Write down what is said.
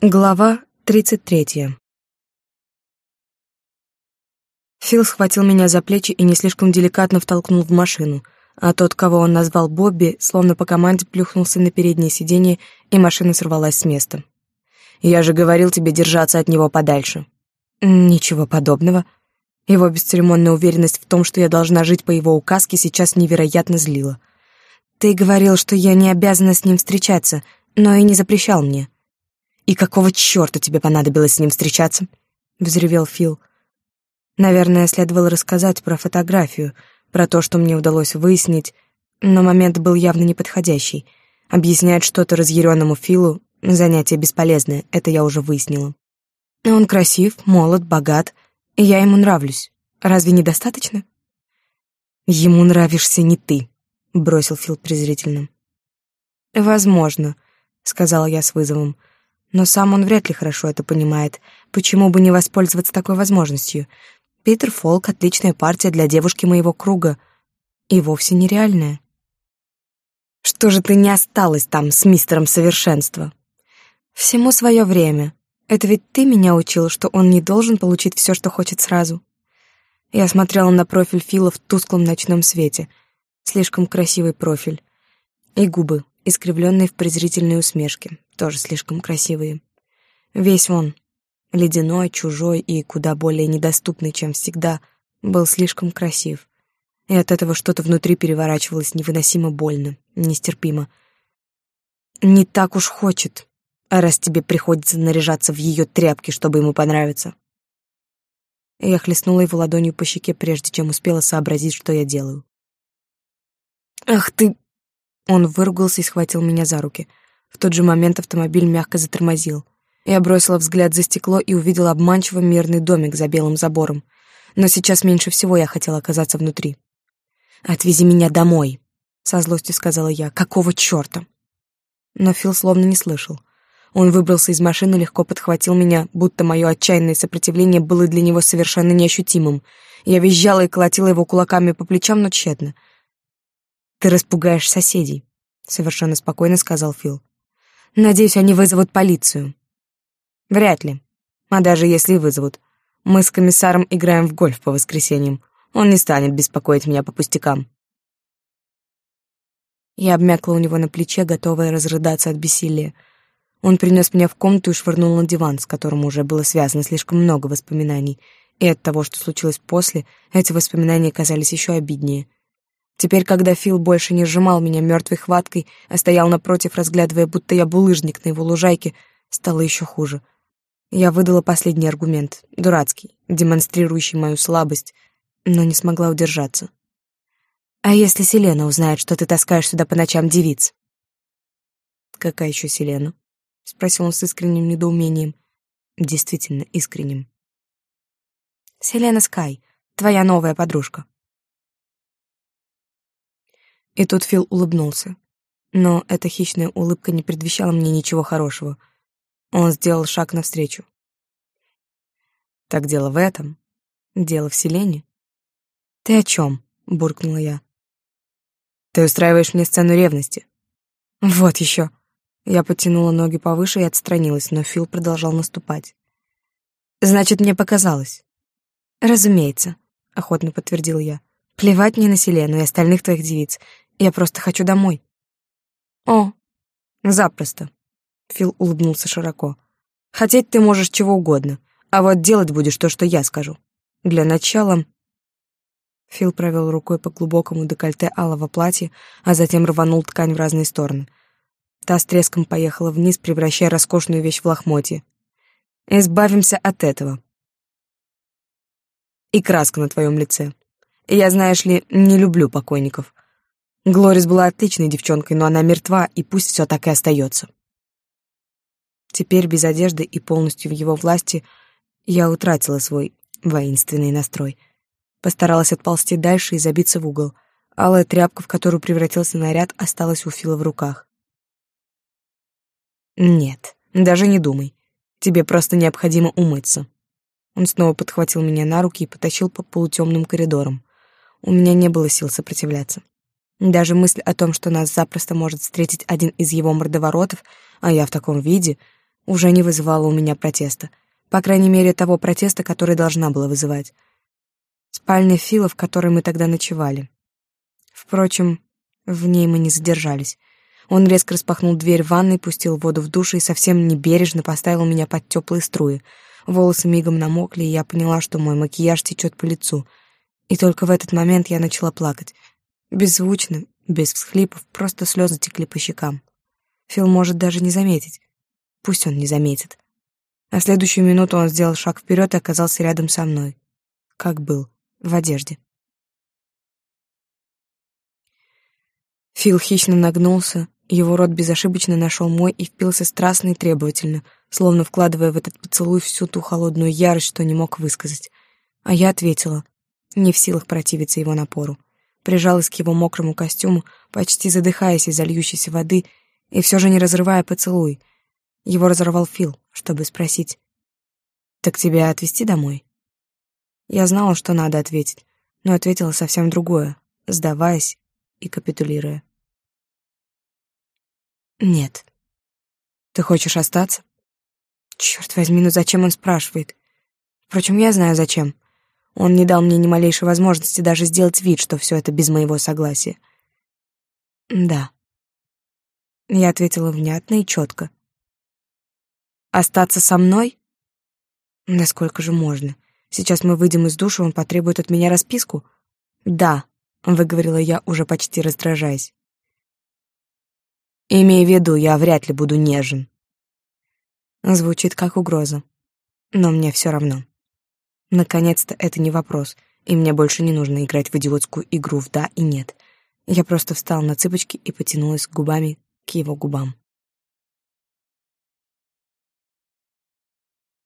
Глава тридцать третья. Фил схватил меня за плечи и не слишком деликатно втолкнул в машину, а тот, кого он назвал Бобби, словно по команде плюхнулся на переднее сиденье, и машина сорвалась с места. «Я же говорил тебе держаться от него подальше». «Ничего подобного». Его бесцеремонная уверенность в том, что я должна жить по его указке, сейчас невероятно злила. «Ты говорил, что я не обязана с ним встречаться, но и не запрещал мне». «И какого чёрта тебе понадобилось с ним встречаться?» — взревел Фил. Наверное, следовало рассказать про фотографию, про то, что мне удалось выяснить, но момент был явно неподходящий. Объяснять что-то разъяренному Филу — занятие бесполезное, это я уже выяснила. Он красив, молод, богат, и я ему нравлюсь. Разве недостаточно? «Ему нравишься не ты», — бросил Фил презрительно. «Возможно», — сказала я с вызовом. Но сам он вряд ли хорошо это понимает. Почему бы не воспользоваться такой возможностью? Питер Фолк — отличная партия для девушки моего круга. И вовсе нереальная. Что же ты не осталась там с мистером совершенства? Всему свое время. Это ведь ты меня учил, что он не должен получить все, что хочет сразу. Я смотрела на профиль Фила в тусклом ночном свете. Слишком красивый профиль. И губы, искривленные в презрительной усмешке тоже слишком красивые. Весь он, ледяной, чужой и куда более недоступный, чем всегда, был слишком красив. И от этого что-то внутри переворачивалось невыносимо больно, нестерпимо. Не так уж хочет, раз тебе приходится наряжаться в ее тряпки, чтобы ему понравиться. Я хлестнула его ладонью по щеке, прежде чем успела сообразить, что я делаю. «Ах ты!» Он выругался и схватил меня за руки. В тот же момент автомобиль мягко затормозил. Я бросила взгляд за стекло и увидела обманчиво мирный домик за белым забором. Но сейчас меньше всего я хотела оказаться внутри. «Отвези меня домой», — со злостью сказала я. «Какого чёрта?» Но Фил словно не слышал. Он выбрался из машины, легко подхватил меня, будто мое отчаянное сопротивление было для него совершенно неощутимым. Я визжала и колотила его кулаками по плечам, но тщетно. «Ты распугаешь соседей», — совершенно спокойно сказал Фил. Надеюсь, они вызовут полицию. Вряд ли. А даже если вызовут. Мы с комиссаром играем в гольф по воскресеньям. Он не станет беспокоить меня по пустякам. Я обмякла у него на плече, готовая разрыдаться от бессилия. Он принес меня в комнату и швырнул на диван, с которым уже было связано слишком много воспоминаний. И от того, что случилось после, эти воспоминания казались еще обиднее. Теперь, когда Фил больше не сжимал меня мертвой хваткой, а стоял напротив, разглядывая, будто я булыжник на его лужайке, стало еще хуже. Я выдала последний аргумент, дурацкий, демонстрирующий мою слабость, но не смогла удержаться. «А если Селена узнает, что ты таскаешь сюда по ночам девиц?» «Какая еще Селена?» — спросил он с искренним недоумением. Действительно искренним. «Селена Скай, твоя новая подружка». И тут Фил улыбнулся. Но эта хищная улыбка не предвещала мне ничего хорошего. Он сделал шаг навстречу. «Так дело в этом. Дело в селении». «Ты о чем?» — буркнула я. «Ты устраиваешь мне сцену ревности». «Вот еще». Я потянула ноги повыше и отстранилась, но Фил продолжал наступать. «Значит, мне показалось». «Разумеется», — охотно подтвердил я. «Плевать мне на Селену и остальных твоих девиц. Я просто хочу домой. О, запросто. Фил улыбнулся широко. Хотеть ты можешь чего угодно, а вот делать будешь то, что я скажу. Для начала... Фил провел рукой по глубокому декольте алого платья, а затем рванул ткань в разные стороны. Та с треском поехала вниз, превращая роскошную вещь в лохмотье. Избавимся от этого. И краска на твоем лице. Я, знаешь ли, не люблю покойников. Глорис была отличной девчонкой, но она мертва, и пусть все так и остается. Теперь без одежды и полностью в его власти я утратила свой воинственный настрой. Постаралась отползти дальше и забиться в угол. Алая тряпка, в которую превратился наряд, осталась у Фила в руках. «Нет, даже не думай. Тебе просто необходимо умыться». Он снова подхватил меня на руки и потащил по полутемным коридорам. У меня не было сил сопротивляться. Даже мысль о том, что нас запросто может встретить один из его мордоворотов, а я в таком виде, уже не вызывала у меня протеста. По крайней мере, того протеста, который должна была вызывать. Спальня Фила, в которой мы тогда ночевали. Впрочем, в ней мы не задержались. Он резко распахнул дверь в ванной, пустил воду в душ и совсем небережно поставил меня под теплые струи. Волосы мигом намокли, и я поняла, что мой макияж течет по лицу. И только в этот момент я начала плакать. Беззвучно, без всхлипов, просто слезы текли по щекам. Фил может даже не заметить. Пусть он не заметит. А следующую минуту он сделал шаг вперед и оказался рядом со мной. Как был, в одежде. Фил хищно нагнулся, его рот безошибочно нашел мой и впился страстно и требовательно, словно вкладывая в этот поцелуй всю ту холодную ярость, что не мог высказать. А я ответила, не в силах противиться его напору. Прижалась к его мокрому костюму, почти задыхаясь из-за льющейся воды, и все же не разрывая поцелуй. Его разорвал Фил, чтобы спросить, «Так тебя отвезти домой?» Я знала, что надо ответить, но ответила совсем другое, сдаваясь и капитулируя. Нет. Ты хочешь остаться? Черт возьми, ну зачем он спрашивает? Впрочем, я знаю зачем. Он не дал мне ни малейшей возможности даже сделать вид, что все это без моего согласия. Да. Я ответила внятно и четко. Остаться со мной? Да сколько же можно? Сейчас мы выйдем из душа, он потребует от меня расписку? Да, выговорила я, уже почти раздражаясь. Имей в виду, я вряд ли буду нежен. Звучит как угроза. Но мне все равно. Наконец-то это не вопрос, и мне больше не нужно играть в идиотскую игру в «да» и «нет». Я просто встала на цыпочки и потянулась губами к его губам.